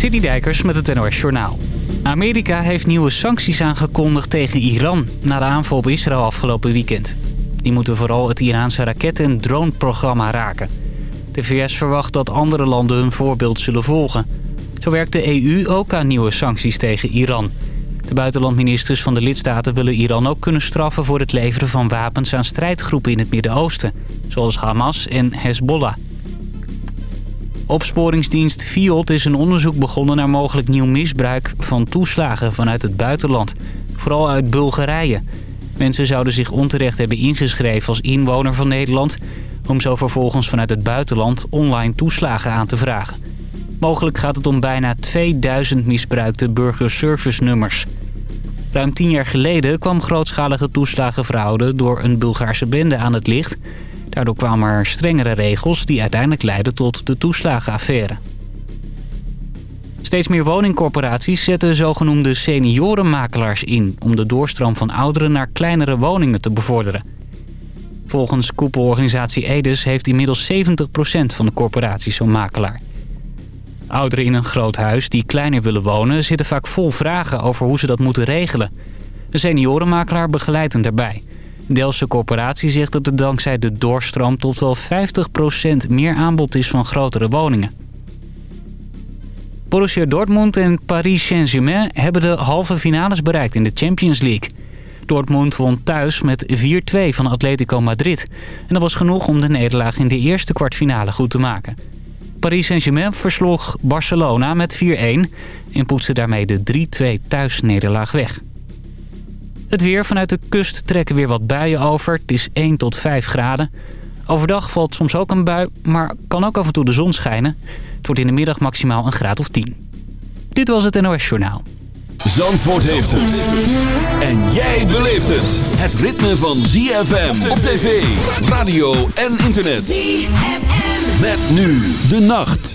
Dijkers met het NOS Journaal. Amerika heeft nieuwe sancties aangekondigd tegen Iran... na de aanval op Israël afgelopen weekend. Die moeten vooral het Iraanse raket- en droneprogramma raken. De VS verwacht dat andere landen hun voorbeeld zullen volgen. Zo werkt de EU ook aan nieuwe sancties tegen Iran. De buitenlandministers van de lidstaten willen Iran ook kunnen straffen... voor het leveren van wapens aan strijdgroepen in het Midden-Oosten... zoals Hamas en Hezbollah. Opsporingsdienst FIOD is een onderzoek begonnen naar mogelijk nieuw misbruik van toeslagen vanuit het buitenland. Vooral uit Bulgarije. Mensen zouden zich onterecht hebben ingeschreven als inwoner van Nederland... om zo vervolgens vanuit het buitenland online toeslagen aan te vragen. Mogelijk gaat het om bijna 2000 misbruikte burgerservice-nummers. Ruim tien jaar geleden kwam grootschalige toeslagenfraude door een Bulgaarse bende aan het licht... Daardoor kwamen er strengere regels die uiteindelijk leidden tot de toeslagenaffaire. Steeds meer woningcorporaties zetten zogenoemde seniorenmakelaars in... om de doorstroom van ouderen naar kleinere woningen te bevorderen. Volgens koepelorganisatie Edes heeft inmiddels 70% van de corporaties zo'n makelaar. Ouderen in een groot huis die kleiner willen wonen... zitten vaak vol vragen over hoe ze dat moeten regelen. De seniorenmakelaar begeleidt hen daarbij... Delse Corporatie zegt dat er dankzij de doorstroom tot wel 50% meer aanbod is van grotere woningen. Borussia Dortmund en Paris Saint-Germain hebben de halve finales bereikt in de Champions League. Dortmund won thuis met 4-2 van Atletico Madrid. En dat was genoeg om de nederlaag in de eerste kwartfinale goed te maken. Paris Saint-Germain versloeg Barcelona met 4-1 en poetste daarmee de 3-2 thuisnederlaag weg. Het weer vanuit de kust trekken weer wat buien over. Het is 1 tot 5 graden. Overdag valt soms ook een bui, maar kan ook af en toe de zon schijnen. Het wordt in de middag maximaal een graad of 10. Dit was het NOS Journaal. Zandvoort heeft het. En jij beleeft het. Het ritme van ZFM op tv, radio en internet. ZFM. Met nu de nacht.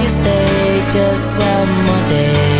you stay just one more day.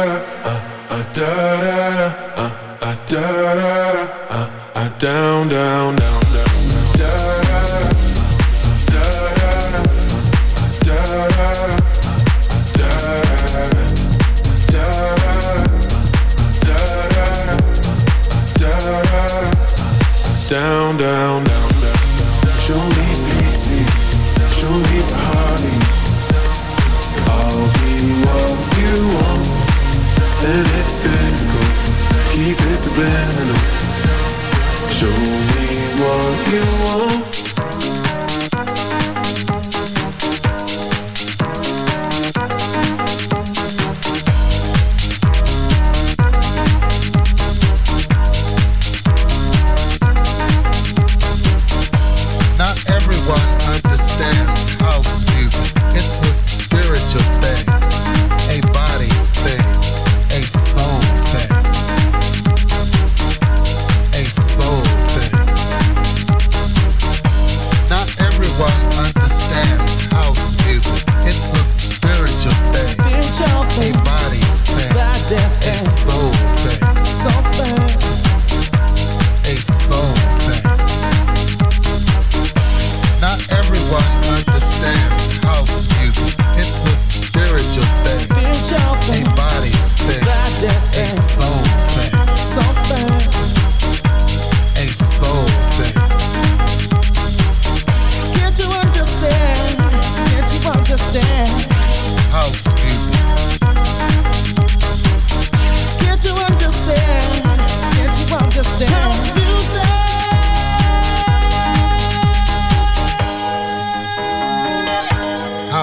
da da da da da da da da down down down.